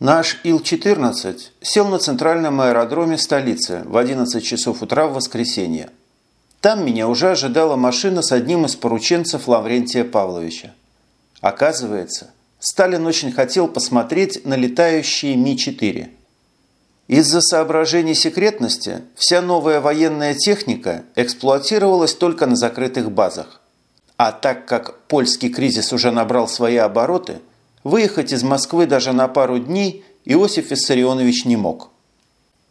Наш Ил-14 сел на центральном аэродроме столицы в 11 часов утра в воскресенье. Там меня уже ожидала машина с одним из порученцев Лаврентия Павловича. Оказывается, Сталин очень хотел посмотреть на летающие Ми-4. Из-за соображений секретности вся новая военная техника эксплуатировалась только на закрытых базах. А так как польский кризис уже набрал свои обороты – Выехать из Москвы даже на пару дней Иосиф Виссарионович не мог.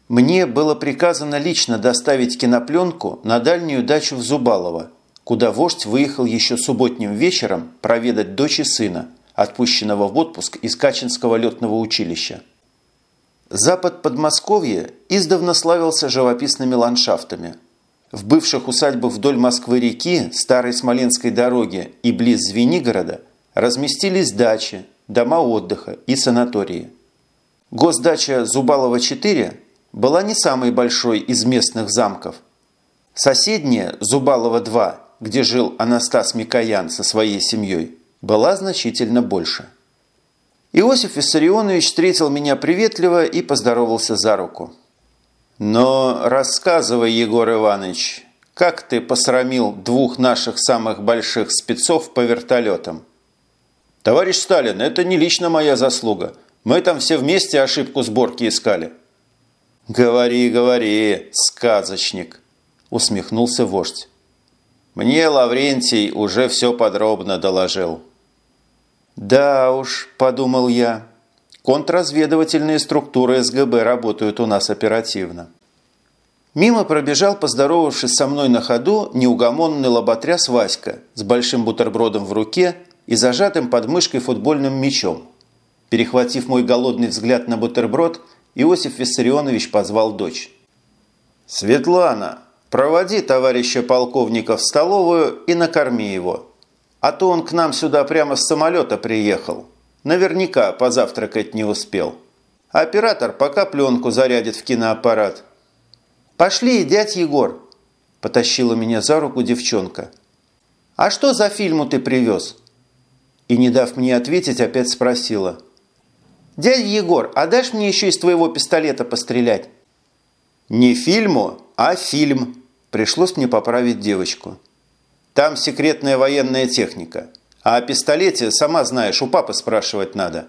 Мне было приказано лично доставить кинопленку на дальнюю дачу в Зубалово, куда вождь выехал еще субботним вечером проведать дочь и сына, отпущенного в отпуск из Качинского летного училища. Запад Подмосковья издавна славился живописными ландшафтами. В бывших усадьбах вдоль Москвы-реки, Старой Смоленской дороги и близ Звенигорода разместились дачи, дома отдыха и санатории. Госдача Зубалова-4 была не самой большой из местных замков. Соседняя Зубалова-2, где жил Анастас Микоян со своей семьей, была значительно больше. Иосиф Виссарионович встретил меня приветливо и поздоровался за руку. «Но рассказывай, Егор Иванович, как ты посрамил двух наших самых больших спецов по вертолетам?» «Товарищ Сталин, это не лично моя заслуга. Мы там все вместе ошибку сборки искали». «Говори, говори, сказочник», – усмехнулся вождь. «Мне Лаврентий уже все подробно доложил». «Да уж», – подумал я, – «контрразведывательные структуры СГБ работают у нас оперативно». Мимо пробежал, поздоровавшись со мной на ходу, неугомонный лоботряс Васька с большим бутербродом в руке и зажатым под мышкой футбольным мячом. Перехватив мой голодный взгляд на бутерброд, Иосиф Виссарионович позвал дочь. «Светлана, проводи товарища полковника в столовую и накорми его. А то он к нам сюда прямо с самолета приехал. Наверняка позавтракать не успел. Оператор пока пленку зарядит в киноаппарат». «Пошли, дядь Егор!» – потащила меня за руку девчонка. «А что за фильму ты привез?» И, не дав мне ответить, опять спросила. «Дядя Егор, а дашь мне еще из твоего пистолета пострелять?» «Не фильму, а фильм», – пришлось мне поправить девочку. «Там секретная военная техника, а о пистолете, сама знаешь, у папы спрашивать надо».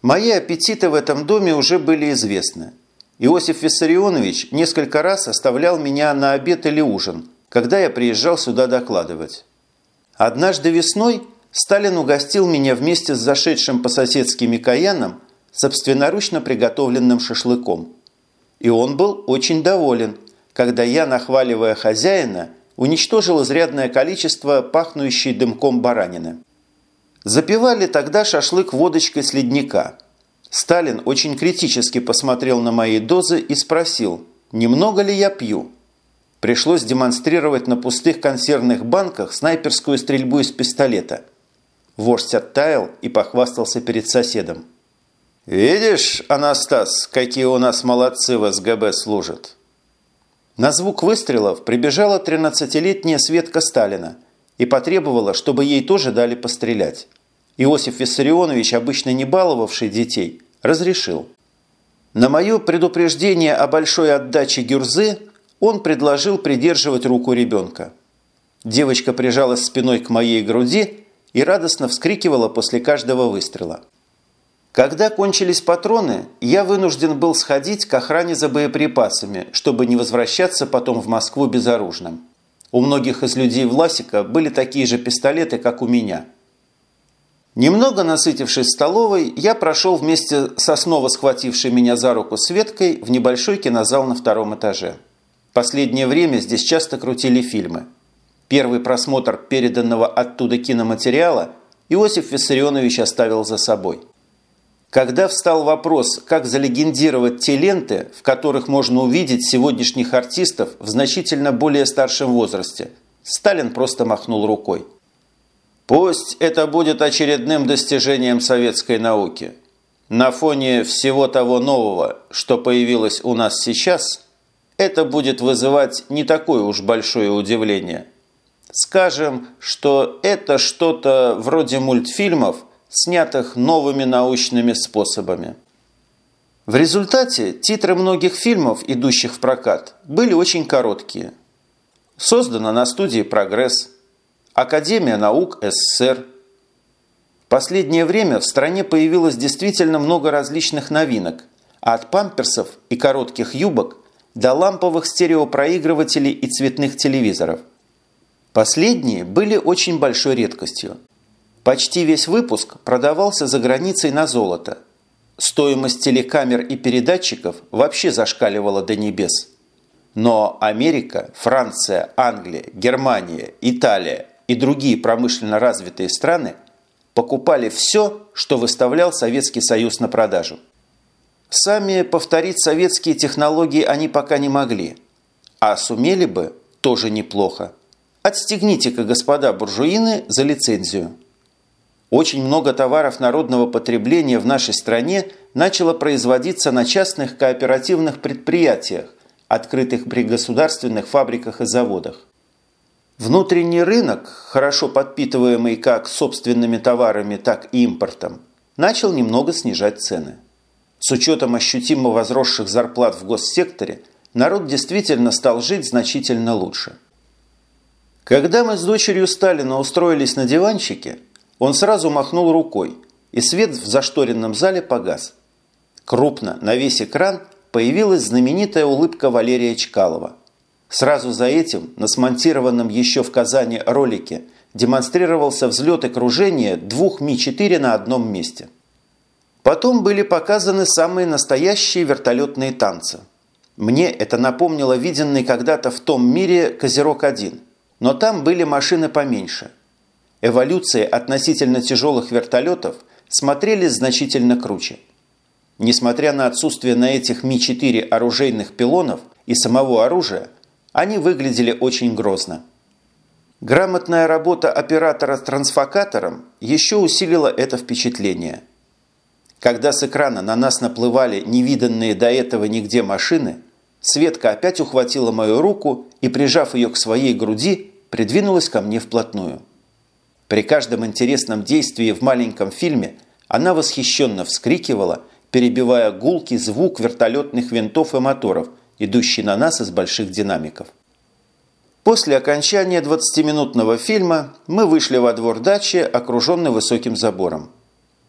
Мои аппетиты в этом доме уже были известны. Иосиф Виссарионович несколько раз оставлял меня на обед или ужин, когда я приезжал сюда докладывать. Однажды весной – Сталин угостил меня вместе с зашедшим по-соседски Микояном собственноручно приготовленным шашлыком. И он был очень доволен, когда я, нахваливая хозяина, уничтожил изрядное количество пахнущей дымком баранины. Запивали тогда шашлык водочкой с ледника. Сталин очень критически посмотрел на мои дозы и спросил, немного ли я пью. Пришлось демонстрировать на пустых консервных банках снайперскую стрельбу из пистолета – Вождь оттаял и похвастался перед соседом. «Видишь, Анастас, какие у нас молодцы в СГБ служат!» На звук выстрелов прибежала 13-летняя Светка Сталина и потребовала, чтобы ей тоже дали пострелять. Иосиф Виссарионович, обычно не баловавший детей, разрешил. На мое предупреждение о большой отдаче Гюрзы он предложил придерживать руку ребенка. Девочка прижалась спиной к моей груди и радостно вскрикивала после каждого выстрела. Когда кончились патроны, я вынужден был сходить к охране за боеприпасами, чтобы не возвращаться потом в Москву безоружным. У многих из людей Власика были такие же пистолеты, как у меня. Немного насытившись столовой, я прошел вместе со снова схватившей меня за руку Светкой в небольшой кинозал на втором этаже. Последнее время здесь часто крутили фильмы – Первый просмотр переданного оттуда киноматериала Иосиф Виссарионович оставил за собой. Когда встал вопрос, как залегендировать те ленты, в которых можно увидеть сегодняшних артистов в значительно более старшем возрасте, Сталин просто махнул рукой. Пусть это будет очередным достижением советской науки. На фоне всего того нового, что появилось у нас сейчас, это будет вызывать не такое уж большое удивление – Скажем, что это что-то вроде мультфильмов, снятых новыми научными способами. В результате титры многих фильмов, идущих в прокат, были очень короткие. Создана на студии «Прогресс», Академия наук СССР. В последнее время в стране появилось действительно много различных новинок, от памперсов и коротких юбок до ламповых стереопроигрывателей и цветных телевизоров. Последние были очень большой редкостью. Почти весь выпуск продавался за границей на золото – Стоимость телекамер и передатчиков вообще зашкаливала до небес. Но Америка, Франция, Англия, Германия, Италия и другие промышленно развитые страны покупали все, что выставлял Советский Союз на продажу. Сами повторить советские технологии они пока не могли. А сумели бы тоже неплохо. Отстегните-ка, господа буржуины, за лицензию. Очень много товаров народного потребления в нашей стране начало производиться на частных кооперативных предприятиях, открытых при государственных фабриках и заводах. Внутренний рынок, хорошо подпитываемый как собственными товарами, так и импортом, начал немного снижать цены. С учетом ощутимо возросших зарплат в госсекторе, народ действительно стал жить значительно лучше. Когда мы с дочерью Сталина устроились на диванчике – он сразу махнул рукой, и свет в зашторенном зале погас. Крупно на весь экран появилась знаменитая улыбка Валерия Чкалова. Сразу за этим, на смонтированном еще в Казани ролике, демонстрировался взлет и кружение двух Ми-4 на одном месте. Потом были показаны самые настоящие вертолетные танцы. Мне это напомнило виденный когда-то в том мире «Козерог-1», но там были машины поменьше – эволюции относительно тяжелых вертолетов смотрелись значительно круче. Несмотря на отсутствие на этих Ми-4 оружейных пилонов и самого оружия, они выглядели очень грозно. Грамотная работа оператора с трансфокатором еще усилила это впечатление. Когда с экрана на нас наплывали невиданные до этого нигде машины, Светка опять ухватила мою руку и, прижав ее к своей груди, придвинулась ко мне вплотную. При каждом интересном действии в маленьком фильме она восхищенно вскрикивала, перебивая гулкий звук вертолетных винтов и моторов, идущий на нас из больших динамиков. После окончания 20-минутного фильма мы вышли во двор дачи, окруженный высоким забором.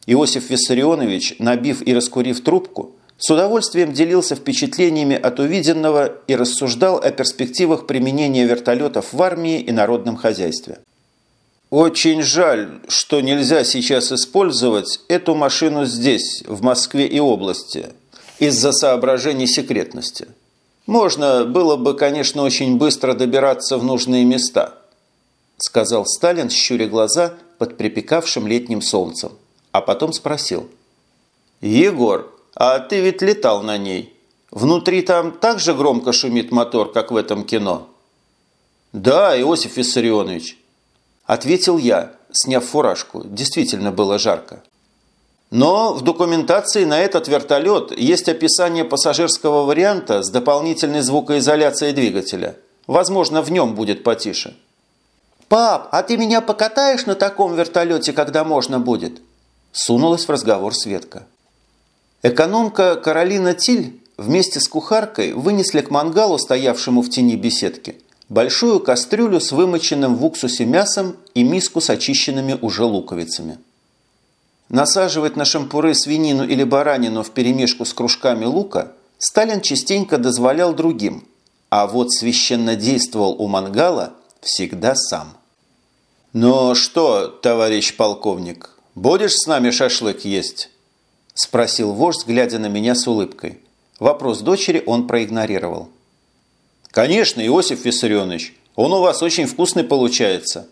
Иосиф Виссарионович, набив и раскурив трубку, с удовольствием делился впечатлениями от увиденного и рассуждал о перспективах применения вертолетов в армии и народном хозяйстве. Очень жаль, что нельзя сейчас использовать эту машину здесь, в Москве и области, из-за соображений секретности. Можно было бы, конечно, очень быстро добираться в нужные места, сказал Сталин, щуря глаза под припекавшим летним солнцем, а потом спросил. «Егор, а ты ведь летал на ней. Внутри там так же громко шумит мотор, как в этом кино?» «Да, Иосиф Виссарионович». Ответил я, сняв фуражку. Действительно было жарко. Но в документации на этот вертолет есть описание пассажирского варианта с дополнительной звукоизоляцией двигателя. Возможно, в нем будет потише. «Пап, а ты меня покатаешь на таком вертолете, когда можно будет?» Сунулась в разговор Светка. Экономка Каролина Тиль вместе с кухаркой вынесли к мангалу, стоявшему в тени беседки, большую кастрюлю с вымоченным в уксусе мясом и миску с очищенными уже луковицами. Насаживать на шампуры свинину или баранину в перемешку с кружками лука Сталин частенько дозволял другим, а вот священно действовал у мангала всегда сам. «Ну что, товарищ полковник, будешь с нами шашлык есть?» – спросил вождь, глядя на меня с улыбкой. Вопрос дочери он проигнорировал. «Конечно, Иосиф Виссарионович, он у вас очень вкусный получается».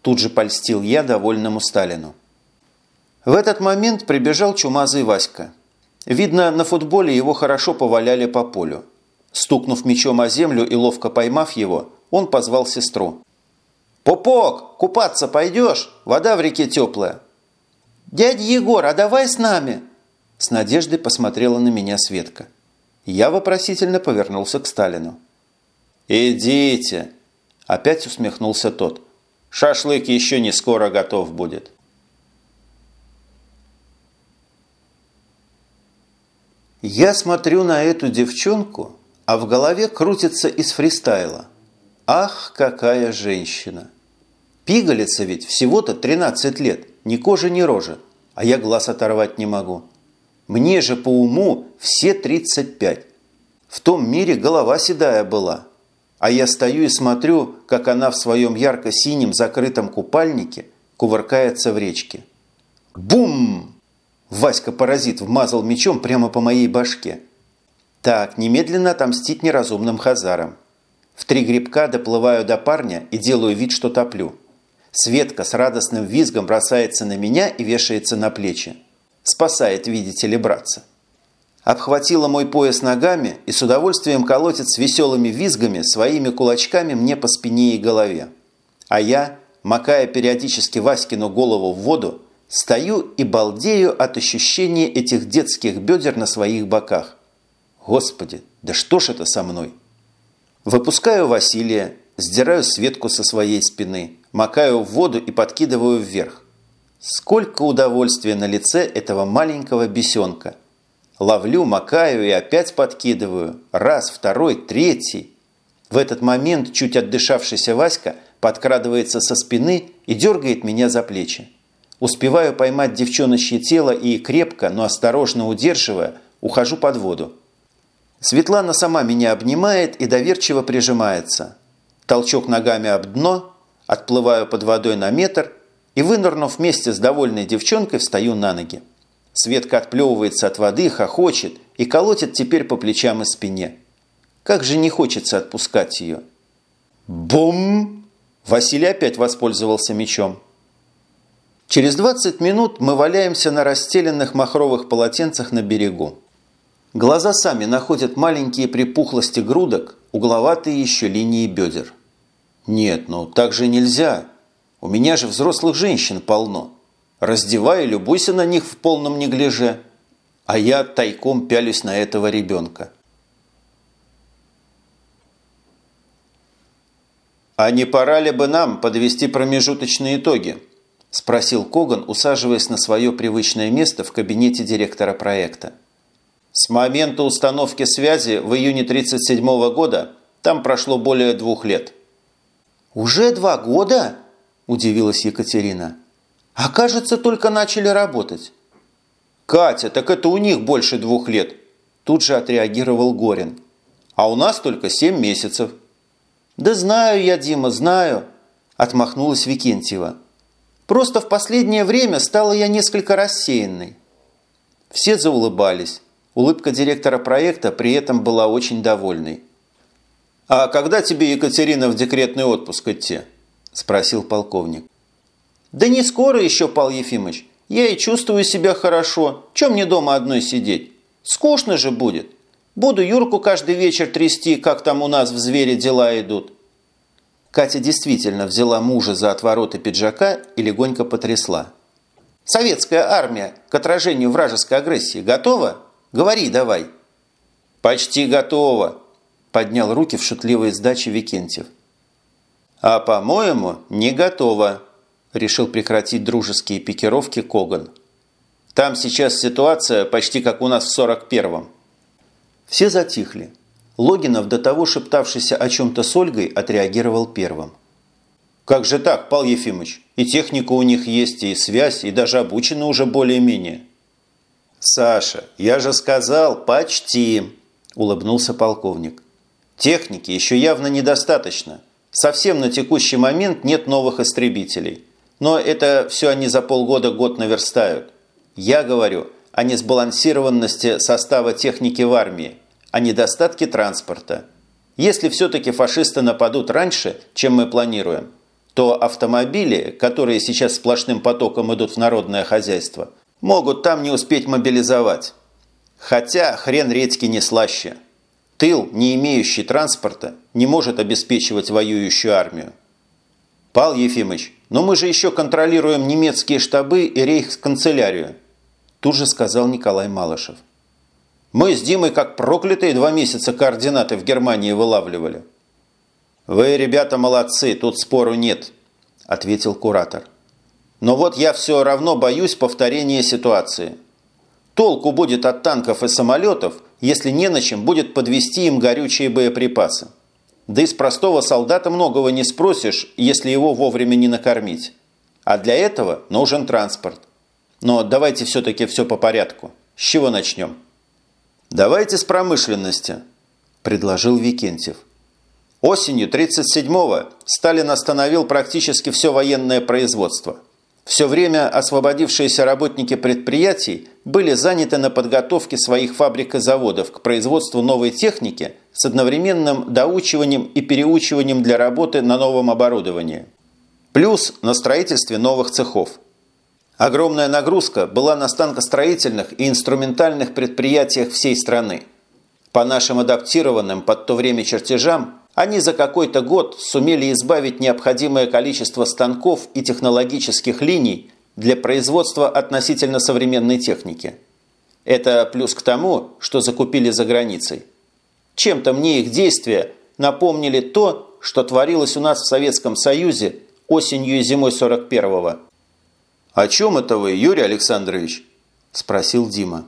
Тут же польстил я довольному Сталину. В этот момент прибежал чумазый Васька. Видно, на футболе его хорошо поваляли по полю. Стукнув мечом о землю и ловко поймав его, он позвал сестру. «Пупок, купаться пойдешь? Вода в реке теплая». «Дядя Егор, а давай с нами?» С надеждой посмотрела на меня Светка. Я вопросительно повернулся к Сталину. «Идите!» – опять усмехнулся тот. «Шашлык еще не скоро готов будет». Я смотрю на эту девчонку, а в голове крутится из фристайла. Ах, какая женщина! Пигалица ведь всего-то 13 лет, ни кожи, ни рожи, а я глаз оторвать не могу. Мне же по уму все 35. В том мире голова седая была. А я стою и смотрю, как она в своем ярко-синем закрытом купальнике кувыркается в речке. Бум! Васька-паразит вмазал мечом прямо по моей башке. Так, немедленно отомстить неразумным хазарам. В три грибка доплываю до парня и делаю вид, что топлю. Светка с радостным визгом бросается на меня и вешается на плечи. Спасает, видите ли, братца. Обхватила мой пояс ногами и с удовольствием колотит с веселыми визгами своими кулачками мне по спине и голове. А я, макая периодически Васькину голову в воду, стою и балдею от ощущения этих детских бедер на своих боках. Господи, да что ж это со мной? Выпускаю Василия, сдираю Светку со своей спины – макаю в воду и подкидываю вверх. Сколько удовольствия на лице этого маленького бесенка. Ловлю, макаю и опять подкидываю. Раз, второй, третий. В этот момент чуть отдышавшийся Васька подкрадывается со спины и дергает меня за плечи. Успеваю поймать девчоночье тело и крепко, но осторожно удерживая, ухожу под воду. Светлана сама меня обнимает и доверчиво прижимается. Толчок ногами об дно – Отплываю под водой на метр и, вынырнув вместе с довольной девчонкой, встаю на ноги. Светка отплевывается от воды, хохочет и колотит теперь по плечам и спине. Как же не хочется отпускать ее. Бум! Василий опять воспользовался мечом. Через 20 минут мы валяемся на расстеленных махровых полотенцах на берегу. Глаза сами находят маленькие припухлости грудок, угловатые еще линии бедер. «Нет, ну так же нельзя. У меня же взрослых женщин полно. Раздевай и любуйся на них в полном неглиже. А я тайком пялюсь на этого ребенка». «А не пора ли бы нам подвести промежуточные итоги?» – спросил Коган, усаживаясь на свое привычное место в кабинете директора проекта. «С момента установки связи в июне 1937 года там прошло более двух лет». «Уже два года?» – удивилась Екатерина. «А кажется, только начали работать». «Катя, так это у них больше двух лет!» Тут же отреагировал Горин. «А у нас только семь месяцев». «Да знаю я, Дима, знаю», – отмахнулась Викентьева. «Просто в последнее время стала я несколько рассеянной». Все заулыбались. Улыбка директора проекта при этом была очень довольной. «А когда тебе, Екатерина, в декретный отпуск идти?» – спросил полковник. «Да не скоро еще, Пал Ефимович. Я и чувствую себя хорошо. Чем мне дома одной сидеть? Скучно же будет. Буду Юрку каждый вечер трясти, как там у нас в звере дела идут». Катя действительно взяла мужа за отвороты пиджака и легонько потрясла. «Советская армия к отражению вражеской агрессии готова? Говори давай». «Почти готова», поднял руки в шутливой сдаче Викентьев. «А, по-моему, не готово», – решил прекратить дружеские пикировки Коган. «Там сейчас ситуация почти как у нас в 41-м». Все затихли. Логинов, до того шептавшийся о чем-то с Ольгой, отреагировал первым. «Как же так, Пал Ефимович? И техника у них есть, и связь, и даже обучены уже более-менее». «Саша, я же сказал, почти», – улыбнулся полковник. Техники еще явно недостаточно. Совсем на текущий момент нет новых истребителей. Но это все они за полгода-год наверстают. Я говорю о несбалансированности состава техники в армии, о недостатке транспорта. Если все-таки фашисты нападут раньше, чем мы планируем, то автомобили, которые сейчас сплошным потоком идут в народное хозяйство, могут там не успеть мобилизовать. Хотя хрен редьки не слаще – Тыл, не имеющий транспорта, не может обеспечивать воюющую армию. Пал Ефимович, но мы же еще контролируем немецкие штабы и рейхсканцелярию, тут же сказал Николай Малышев. Мы с Димой как проклятые два месяца координаты в Германии вылавливали. Вы, ребята, молодцы, тут спору нет, ответил куратор. Но вот я все равно боюсь повторения ситуации. Толку будет от танков и самолетов, если не на чем будет подвести им горючие боеприпасы. Да из простого солдата многого не спросишь, если его вовремя не накормить. А для этого нужен транспорт. Но давайте все-таки все по порядку. С чего начнем? Давайте с промышленности, предложил Викентьев. Осенью 1937-го Сталин остановил практически все военное производство. Все время освободившиеся работники предприятий были заняты на подготовке своих фабрик и заводов к производству новой техники с одновременным доучиванием и переучиванием для работы на новом оборудовании. Плюс на строительстве новых цехов. Огромная нагрузка была на станкостроительных и инструментальных предприятиях всей страны. По нашим адаптированным под то время чертежам они за какой-то год сумели избавить необходимое количество станков и технологических линий для производства относительно современной техники. Это плюс к тому, что закупили за границей. Чем-то мне их действия напомнили то, что творилось у нас в Советском Союзе осенью и зимой 41-го. «О чем это вы, Юрий Александрович?» – спросил Дима.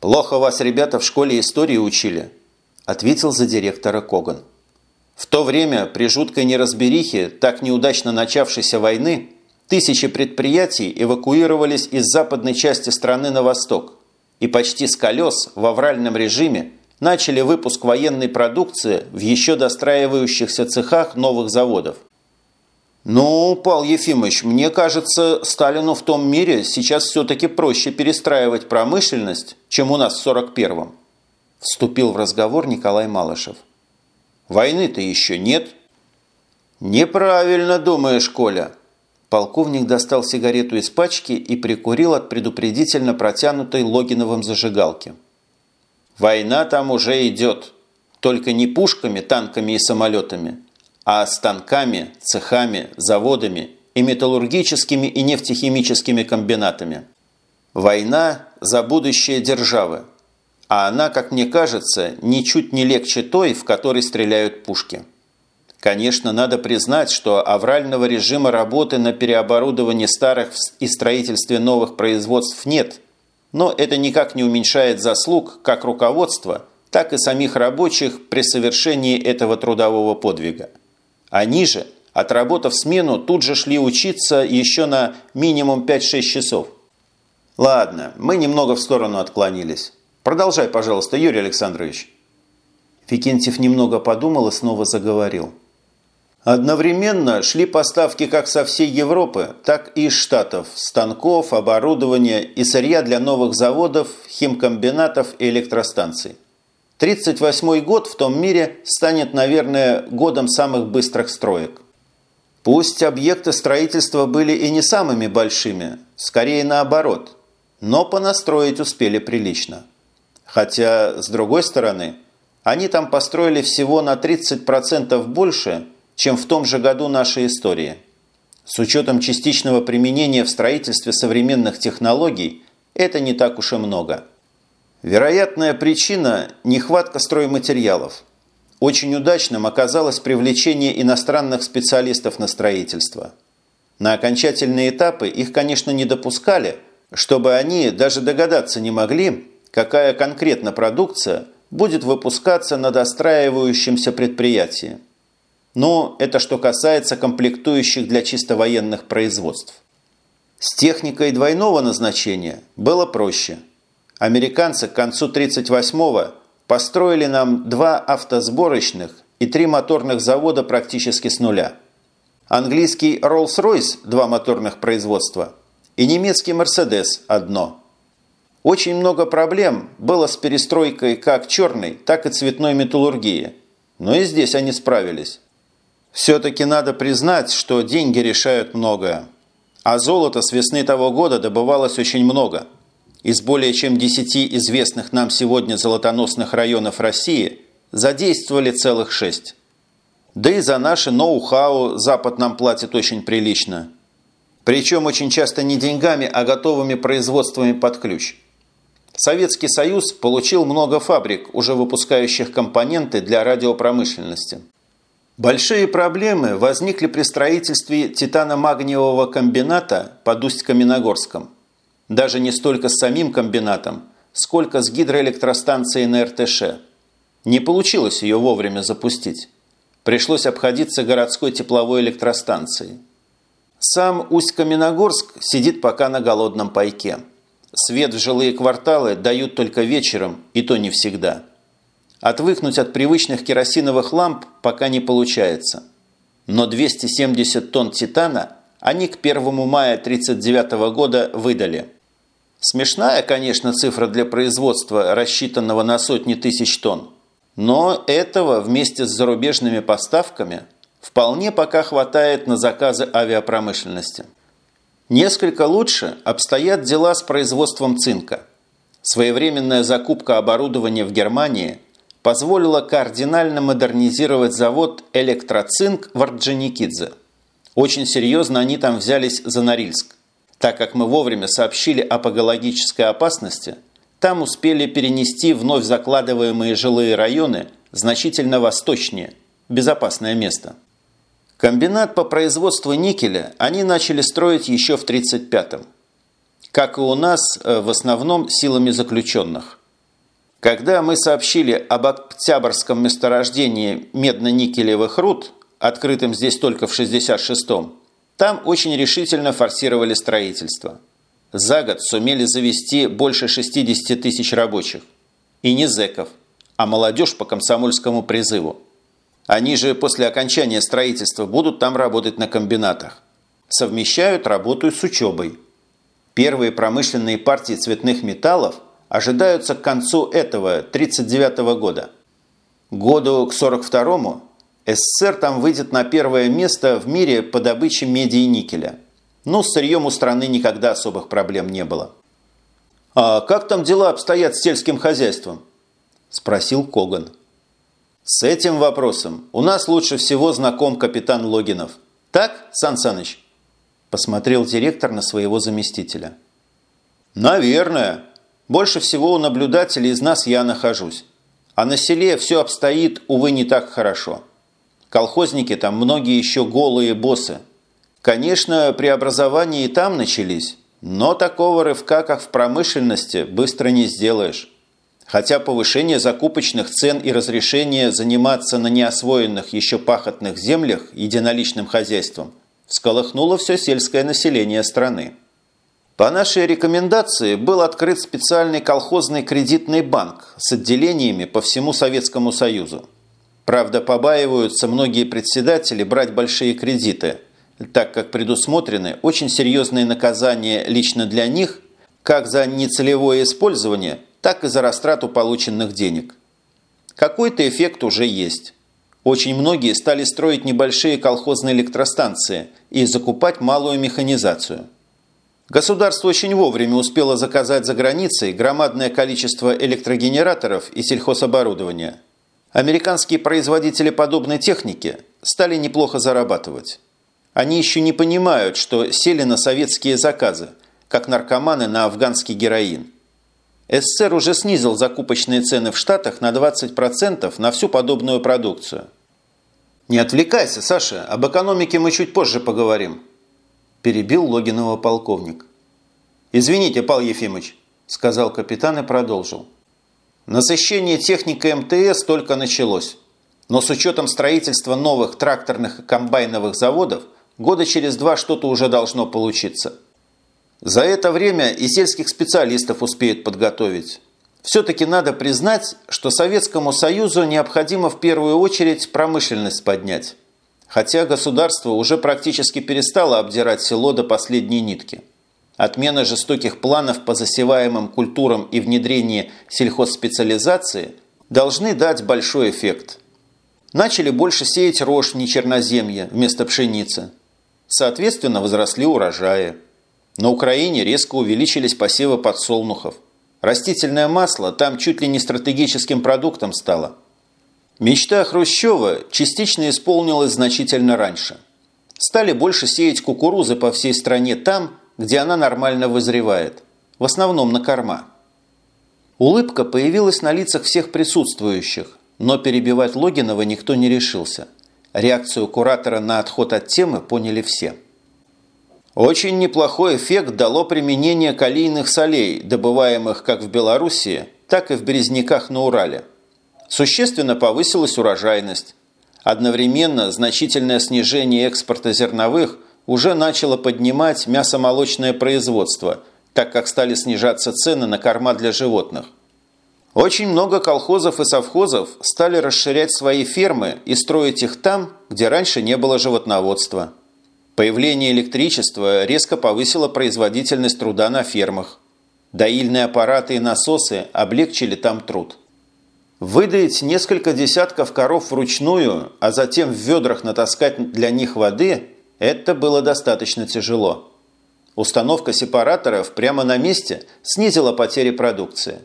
«Плохо вас ребята в школе истории учили», – ответил за директора Коган. В то время при жуткой неразберихе так неудачно начавшейся войны тысячи предприятий эвакуировались из западной части страны на восток и почти с колес в авральном режиме начали выпуск военной продукции в еще достраивающихся цехах новых заводов. «Ну, Павел Ефимович, мне кажется, Сталину в том мире сейчас все-таки проще перестраивать промышленность, чем у нас в 41-м», вступил в разговор Николай Малышев. Войны-то еще нет». «Неправильно думаешь, Коля». Полковник достал сигарету из пачки и прикурил от предупредительно протянутой Логиновым зажигалки. «Война там уже идет. Только не пушками, танками и самолетами, а станками, цехами, заводами и металлургическими и нефтехимическими комбинатами. Война за будущее державы, а она, как мне кажется, ничуть не легче той, в которой стреляют пушки. Конечно, надо признать, что аврального режима работы на переоборудовании старых и строительстве новых производств нет, но это никак не уменьшает заслуг как руководства, так и самих рабочих при совершении этого трудового подвига. Они же, отработав смену, тут же шли учиться еще на минимум 5-6 часов. Ладно, мы немного в сторону отклонились. Продолжай, пожалуйста, Юрий Александрович». Фикентьев немного подумал и снова заговорил. Одновременно шли поставки как со всей Европы, так и из Штатов, станков, оборудования и сырья для новых заводов, химкомбинатов и электростанций. 1938 год в том мире станет, наверное, годом самых быстрых строек. Пусть объекты строительства были и не самыми большими, скорее наоборот, но понастроить успели прилично. Хотя, с другой стороны, они там построили всего на 30% больше, чем в том же году нашей истории. С учетом частичного применения в строительстве современных технологий, это не так уж и много. Вероятная причина – нехватка стройматериалов. Очень удачным оказалось привлечение иностранных специалистов на строительство. На окончательные этапы их, конечно, не допускали, чтобы они даже догадаться не могли, какая конкретно продукция будет выпускаться на достраивающемся предприятии. Но это что касается комплектующих для чисто военных производств. С техникой двойного назначения было проще. Американцы к концу 1938-го построили нам два автосборочных и три моторных завода практически с нуля. Английский Rolls-Royce – два моторных производства и немецкий Mercedes – одно – очень много проблем было с перестройкой как черной, так и цветной металлургии. Но и здесь они справились. Все-таки надо признать, что деньги решают многое. А золота с весны того года добывалось очень много. Из более чем 10 известных нам сегодня золотоносных районов России задействовали целых шесть. Да и за наше ноу-хау Запад нам платит очень прилично. Причем очень часто не деньгами, а готовыми производствами под ключ – Советский Союз получил много фабрик, уже выпускающих компоненты для радиопромышленности. Большие проблемы возникли при строительстве титано-магниевого комбината под Усть-Каменогорском. Даже не столько с самим комбинатом, сколько с гидроэлектростанцией на РТШ. Не получилось ее вовремя запустить. Пришлось обходиться городской тепловой электростанцией. Сам Усть-Каменогорск сидит пока на голодном пайке. Свет в жилые кварталы дают только вечером, и то не всегда. Отвыкнуть от привычных керосиновых ламп пока не получается. Но 270 тонн титана они к 1 мая 1939 года выдали. Смешная, конечно, цифра для производства, рассчитанного на сотни тысяч тонн. Но этого вместе с зарубежными поставками вполне пока хватает на заказы авиапромышленности. Несколько лучше обстоят дела с производством цинка. Своевременная закупка оборудования в Германии позволила кардинально модернизировать завод «Электроцинк» в Орджоникидзе. Очень серьезно они там взялись за Норильск. Так как мы вовремя сообщили о пагологической опасности, там успели перенести вновь закладываемые жилые районы значительно восточнее, безопасное место. Комбинат по производству никеля они начали строить еще в 1935-м. Как и у нас, э, в основном силами заключенных. Когда мы сообщили об октябрьском месторождении медно-никелевых руд, открытым здесь только в 66-м, там очень решительно форсировали строительство. За год сумели завести больше 60 тысяч рабочих. И не зэков, а молодежь по комсомольскому призыву. Они же после окончания строительства будут там работать на комбинатах. Совмещают работу с учебой. Первые промышленные партии цветных металлов ожидаются к концу этого 1939 года. Году к 1942 СССР там выйдет на первое место в мире по добыче меди и никеля. Но с сырьем у страны никогда особых проблем не было. «А как там дела обстоят с сельским хозяйством?» – спросил Коган. С этим вопросом у нас лучше всего знаком капитан Логинов. Так, Сан Саныч? Посмотрел директор на своего заместителя. Наверное. Больше всего у наблюдателей из нас я нахожусь. А на селе все обстоит, увы, не так хорошо. Колхозники там многие еще голые боссы. Конечно, преобразования и там начались, но такого рывка, как в промышленности, быстро не сделаешь. Хотя повышение закупочных цен и разрешение заниматься на неосвоенных еще пахотных землях единоличным хозяйством всколыхнуло все сельское население страны. По нашей рекомендации был открыт специальный колхозный кредитный банк с отделениями по всему Советскому Союзу. Правда, побаиваются многие председатели брать большие кредиты, так как предусмотрены очень серьезные наказания лично для них, как за нецелевое использование – так и за растрату полученных денег. Какой-то эффект уже есть. Очень многие стали строить небольшие колхозные электростанции и закупать малую механизацию. Государство очень вовремя успело заказать за границей громадное количество электрогенераторов и сельхозоборудования. Американские производители подобной техники стали неплохо зарабатывать. Они еще не понимают, что сели на советские заказы, как наркоманы на афганский героин. СССР уже снизил закупочные цены в Штатах на 20% на всю подобную продукцию. «Не отвлекайся, Саша, об экономике мы чуть позже поговорим», – перебил Логинова полковник. «Извините, Пал Ефимович», – сказал капитан и продолжил. «Насыщение техникой МТС только началось, но с учетом строительства новых тракторных и комбайновых заводов года через два что-то уже должно получиться». За это время и сельских специалистов успеют подготовить. Все-таки надо признать, что Советскому Союзу необходимо в первую очередь промышленность поднять. Хотя государство уже практически перестало обдирать село до последней нитки. Отмена жестоких планов по засеваемым культурам и внедрение сельхозспециализации должны дать большой эффект. Начали больше сеять рожь не черноземье вместо пшеницы. Соответственно, возросли урожаи. На Украине резко увеличились посевы подсолнухов. Растительное масло там чуть ли не стратегическим продуктом стало. Мечта Хрущева частично исполнилась значительно раньше. Стали больше сеять кукурузы по всей стране там, где она нормально вызревает, в основном на корма. Улыбка появилась на лицах всех присутствующих, но перебивать Логинова никто не решился. Реакцию куратора на отход от темы поняли все. Очень неплохой эффект дало применение калийных солей, добываемых как в Белоруссии, так и в Березняках на Урале. Существенно повысилась урожайность. Одновременно значительное снижение экспорта зерновых уже начало поднимать мясомолочное производство, так как стали снижаться цены на корма для животных. Очень много колхозов и совхозов стали расширять свои фермы и строить их там, где раньше не было животноводства. Появление электричества резко повысило производительность труда на фермах. Доильные аппараты и насосы облегчили там труд. Выдать несколько десятков коров вручную, а затем в ведрах натаскать для них воды – это было достаточно тяжело. Установка сепараторов прямо на месте снизила потери продукции.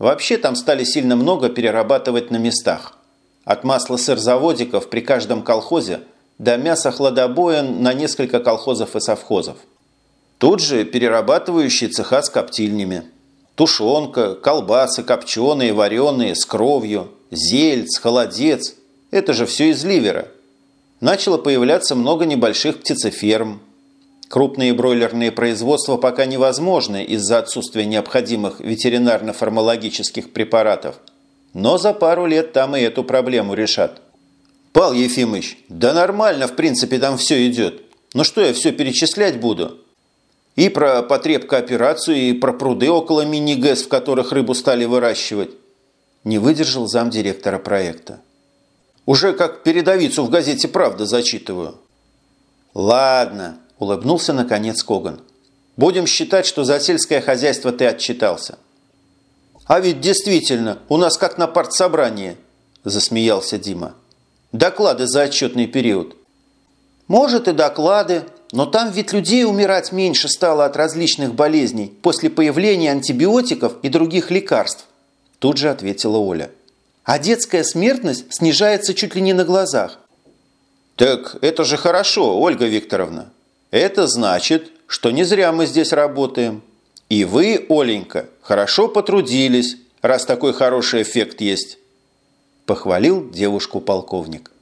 Вообще там стали сильно много перерабатывать на местах. От масла сырзаводиков при каждом колхозе – до мяса хладобоя на несколько колхозов и совхозов. Тут же перерабатывающие цеха с коптильнями. Тушенка, колбасы копченые, вареные, с кровью, зельц, холодец – это же все из ливера. Начало появляться много небольших птицеферм. Крупные бройлерные производства пока невозможны из-за отсутствия необходимых ветеринарно-фармологических препаратов. Но за пару лет там и эту проблему решат. Пал Ефимыч, да нормально, в принципе, там все идет. Ну что я все перечислять буду? И про потребкооперацию, и про пруды около мини-ГЭС, в которых рыбу стали выращивать. Не выдержал замдиректора проекта. Уже как передовицу в газете «Правда» зачитываю. Ладно, улыбнулся наконец Коган. Будем считать, что за сельское хозяйство ты отчитался. А ведь действительно, у нас как на партсобрании, засмеялся Дима. Доклады за отчетный период. Может и доклады, но там ведь людей умирать меньше стало от различных болезней после появления антибиотиков и других лекарств. Тут же ответила Оля. А детская смертность снижается чуть ли не на глазах. Так это же хорошо, Ольга Викторовна. Это значит, что не зря мы здесь работаем. И вы, Оленька, хорошо потрудились, раз такой хороший эффект есть похвалил девушку полковник.